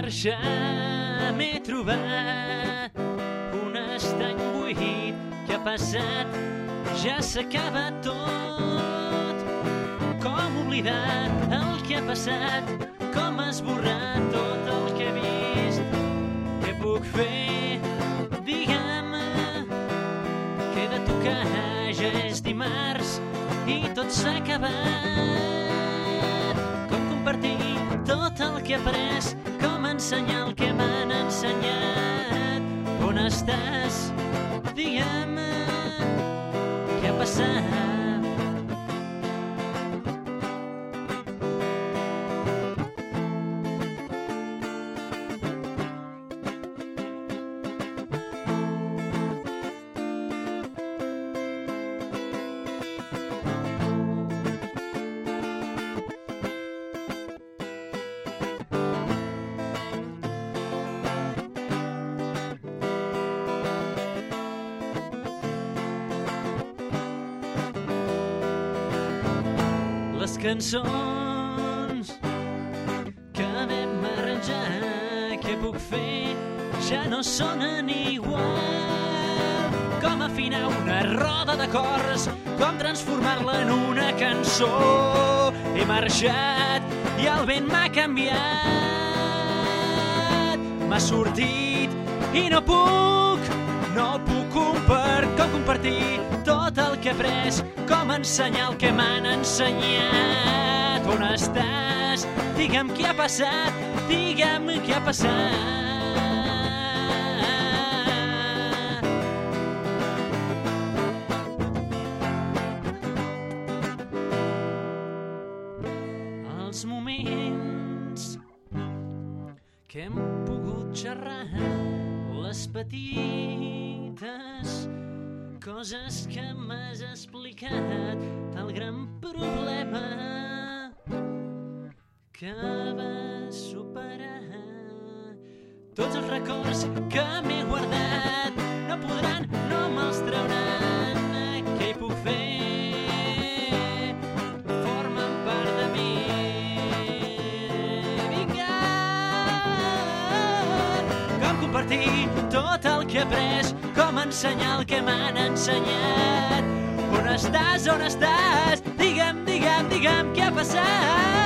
marxar m'he trobat un estany buit que ha passat, ja s'acaba tot. Com oblidar el que ha passat, com esborrar tot el que he vist. Què puc fer? Digue'm que de tocar ja és dimarts i tot s'ha acabat. Com compartir tot el que he après, ensenyar el que m'han ensenyat. On estàs? Cançons que vam arranjar, què puc fer? Ja no sonen igual. Com afinar una roda de cors, com transformar-la en una cançó. He marxat i el vent m'ha canviat. M'ha sortit i no puc, no puc compar, com compartir tot el que he après, com ensenyar el que m'han ensenyat. On estàs? Digue'm què ha passat, digue'm què ha passat. Els moments que hem pogut xerrar, les petites coses que m'has explicat, el gran Tots els records que m'he guardat no podran, no me'ls trauran. Què hi puc fer? Formen part de mi. Vinga! Com compartir tot el que he après, com ensenyar el que m'han ensenyat. On estàs, on estàs? Digue'm, digue'm, digue'm què ha passat.